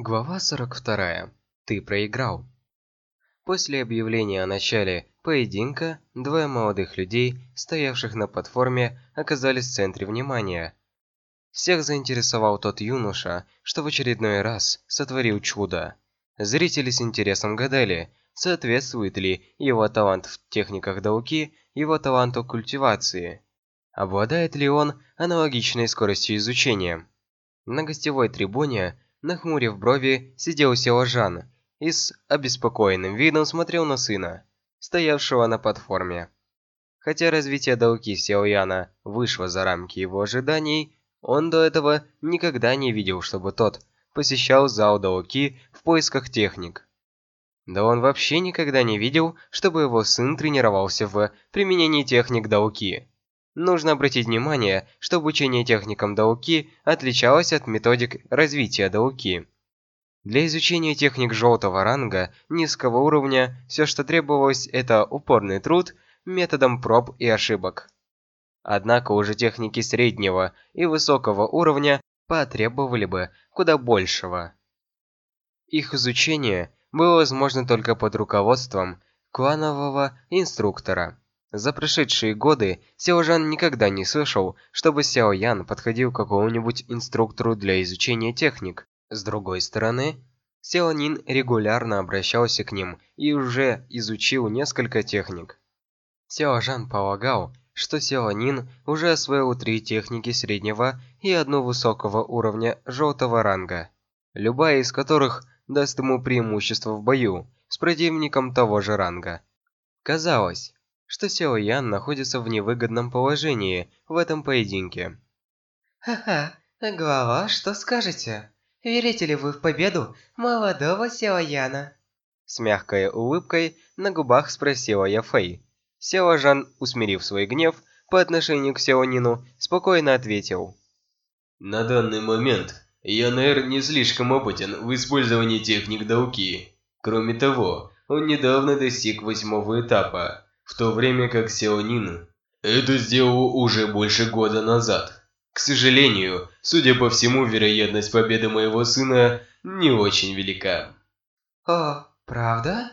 Глава 42. Ты проиграл. После объявления о начале поединка, двое молодых людей, стоявших на платформе, оказались в центре внимания. Всех заинтересовал тот юноша, что в очередной раз сотворил чудо. Зрители с интересом гадали, соответствует ли его талант в техниках дауки его таланту культивации. Обладает ли он аналогичной скоростью изучения? На гостевой трибуне Нахмурив брови, сидел Сео Жан и с обеспокоенным видом смотрел на сына, стоявшего на платформе. Хотя развитие Дауки Сео Яна вышло за рамки его ожиданий, он до этого никогда не видел, чтобы тот посещал зал Дауки в поисках техник. Да он вообще никогда не видел, чтобы его сын тренировался в применении техник Дауки. Нужно обратить внимание, что обучение техникам Дауки отличалось от методик развития Дауки. Для изучения техник желтого ранга, низкого уровня, все, что требовалось, это упорный труд методом проб и ошибок. Однако уже техники среднего и высокого уровня потребовали бы куда большего. Их изучение было возможно только под руководством кланового инструктора. За прошедшие годы Сяо Жан никогда не слышал, чтобы Сяо Ян подходил к какому-нибудь инструктору для изучения техник. С другой стороны, Сяо Нин регулярно обращался к ним и уже изучил несколько техник. Сяо Жан полагал, что Сяо Нин уже освоил три техники среднего и одну высокого уровня желтого ранга, любая из которых даст ему преимущество в бою с противником того же ранга. Казалось, что Сяо Ян находится в невыгодном положении в этом поединке. «Ха-ха, глава, что скажете? Верите ли вы в победу молодого Сяо Яна?» С мягкой улыбкой на губах спросила я Фэй. Сяо Жан, усмирив свой гнев по отношению к Сяо Нину, спокойно ответил. «На данный момент я, наверное, не слишком опытен в использовании техник Дауки. Кроме того, он недавно достиг восьмого этапа, в то время как Сяонин это сделал уже больше года назад. К сожалению, судя по всему, вероятность победы моего сына не очень велика. О, правда?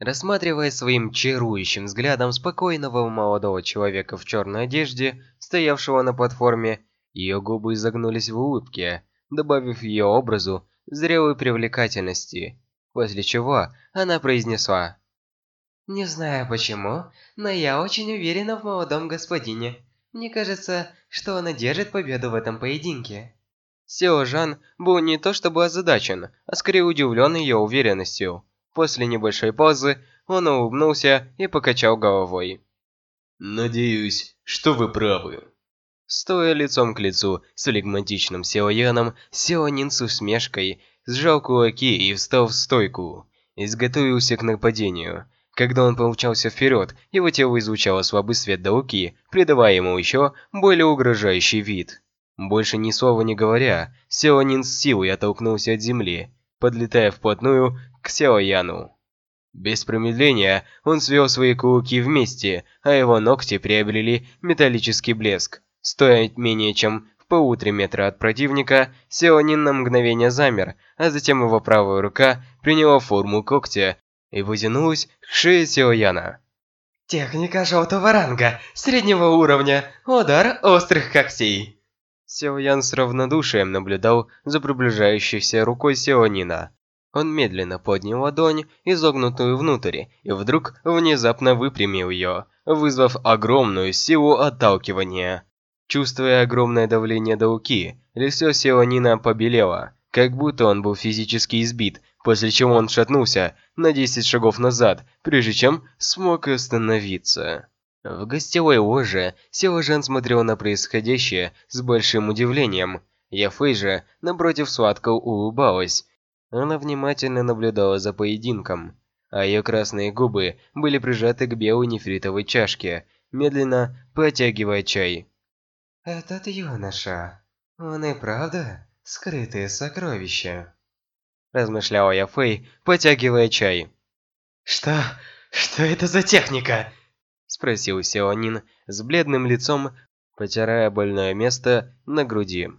Рассматривая своим чарующим взглядом спокойного молодого человека в черной одежде, стоявшего на платформе, ее губы изогнулись в улыбке, добавив ее образу зрелой привлекательности, после чего она произнесла Не знаю почему, но я очень уверена в молодом господине. Мне кажется, что он одержит победу в этом поединке. Сео Жан был не то чтобы озадачен, а скорее удивлен ее уверенностью. После небольшой паузы он улыбнулся и покачал головой. «Надеюсь, что вы правы». Стоя лицом к лицу с флегматичным Сео Яном, Сео Нин с усмешкой сжал кулаки и встал в стойку. Изготовился к нападению. Когда он помчался вперед, его тело излучало слабый свет Дауки, придавая ему еще более угрожающий вид. Больше ни слова не говоря, Сео Нин с силой оттолкнулся от земли, подлетая вплотную к Сео Яну. Без промедления он свел свои кулаки вместе, а его ногти приобрели металлический блеск. Стоя менее чем в полутора метра от противника, Сео Нин на мгновение замер, а затем его правая рука приняла форму когтя и вытянулась к шее Силаяна. Техника желтого ранга, среднего уровня, удар острых когтей. Силаян с равнодушием наблюдал за приближающейся рукой Силанина. Он медленно поднял ладонь, изогнутую внутрь, и вдруг внезапно выпрямил ее, вызвав огромную силу отталкивания. Чувствуя огромное давление Дауки, лицо Силанина побелело, как будто он был физически избит, после чего он шатнулся на 10 шагов назад, прежде чем смог остановиться. В гостевой ложе Сила Жан смотрел на происходящее с большим удивлением. Яфэй же, напротив, сладко улыбалась. Она внимательно наблюдала за поединком, а ее красные губы были прижаты к белой нефритовой чашке, медленно протягивая чай. «Этот юноша, он и правда скрытые сокровища?» размышляла я Фэй, потягивая чай. «Что? Что это за техника?» Спросил Сеонин с бледным лицом, потирая больное место на груди.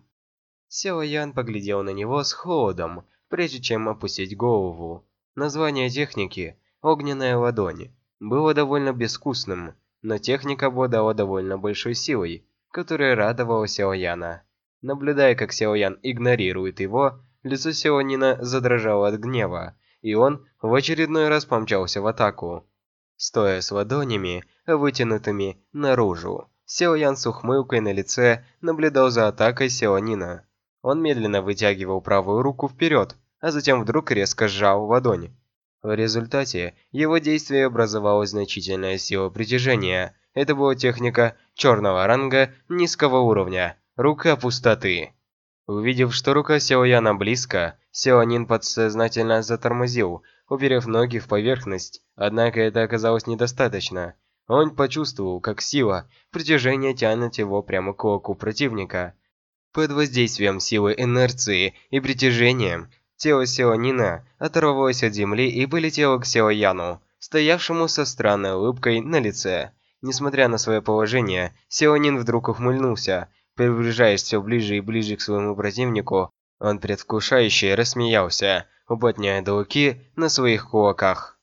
Сяо Ян поглядел на него с холодом, прежде чем опустить голову. Название техники «Огненная ладонь» было довольно безвкусным, но техника обладала довольно большой силой, которая радовала Сяо Яна. Наблюдая, как Сяо Ян игнорирует его, лицо Сяо Нина задрожало от гнева, и он в очередной раз помчался в атаку. Стоя с ладонями, вытянутыми наружу, Сяо Ян с ухмылкой на лице наблюдал за атакой Сяо Нина. Он медленно вытягивал правую руку вперед, а затем вдруг резко сжал ладонь. В результате его действия образовалась значительная сила притяжения. Это была техника черного ранга низкого уровня «Рука пустоты». Увидев, что рука Сяояна близко, Сяонин подсознательно затормозил, уперев ноги в поверхность, однако это оказалось недостаточно. Он почувствовал, как сила притяжения тянет его прямо к кулаку противника. Под воздействием силы инерции и притяжением, тело Сеонина оторвалось от земли и полетело к Сеояну, стоявшему со странной улыбкой на лице. Несмотря на свое положение, Сеонин вдруг ухмыльнулся. Приближаясь все ближе и ближе к своему противнику, он предвкушающе рассмеялся, уплотняя долги на своих кулаках.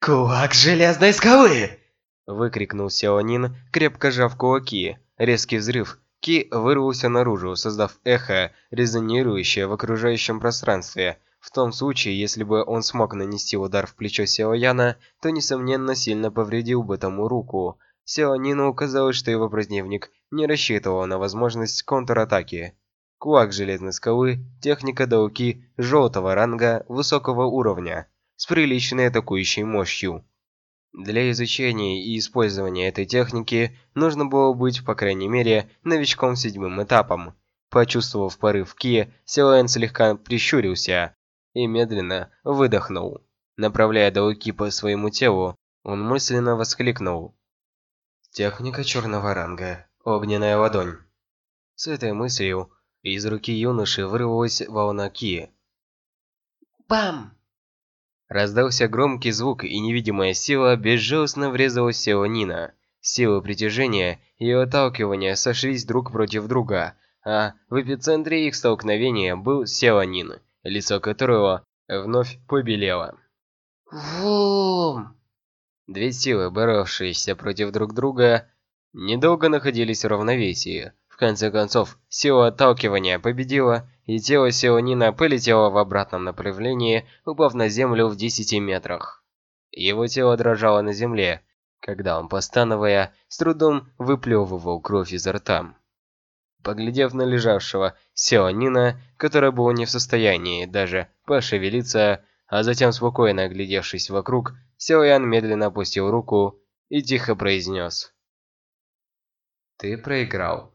«Кулак железной скалы!» Выкрикнул Сеонин, крепко сжав кулаки. Резкий взрыв, Ки вырвался наружу, создав эхо, резонирующее в окружающем пространстве. В том случае, если бы он смог нанести удар в плечо Сео Яна, то, несомненно, сильно повредил бы тому руку. Сео Нину казалось, что его противник не рассчитывал на возможность контратаки. Кулак Железной Скалы, техника Дауки желтого ранга высокого уровня, с приличной атакующей мощью. Для изучения и использования этой техники нужно было быть, по крайней мере, новичком седьмым этапом. Почувствовав порыв Ки, Силуэн слегка прищурился и медленно выдохнул. Направляя Дауки по своему телу, он мысленно воскликнул. Техника черного ранга. Огненная ладонь. С этой мыслью из руки юноши вырвалась волна Ки. Бам! Раздался громкий звук, и невидимая сила безжалостно врезалась в Сео Нина. Сила притяжения и отталкивания сошлись друг против друга, а в эпицентре их столкновения был Сео Нин, лицо которого вновь побелело. Вум! Две силы, боровшиеся против друг друга, недолго находились в равновесии. В конце концов, сила отталкивания победила, и тело Сеонина полетело в обратном направлении, упав на землю в 10 метрах. Его тело дрожало на земле, когда он, постановая, с трудом выплевывал кровь изо рта. Поглядев на лежавшего Сеонина, который был не в состоянии даже пошевелиться, а затем спокойно оглядевшись вокруг, Сеоян медленно опустил руку и тихо произнес. «Ты проиграл».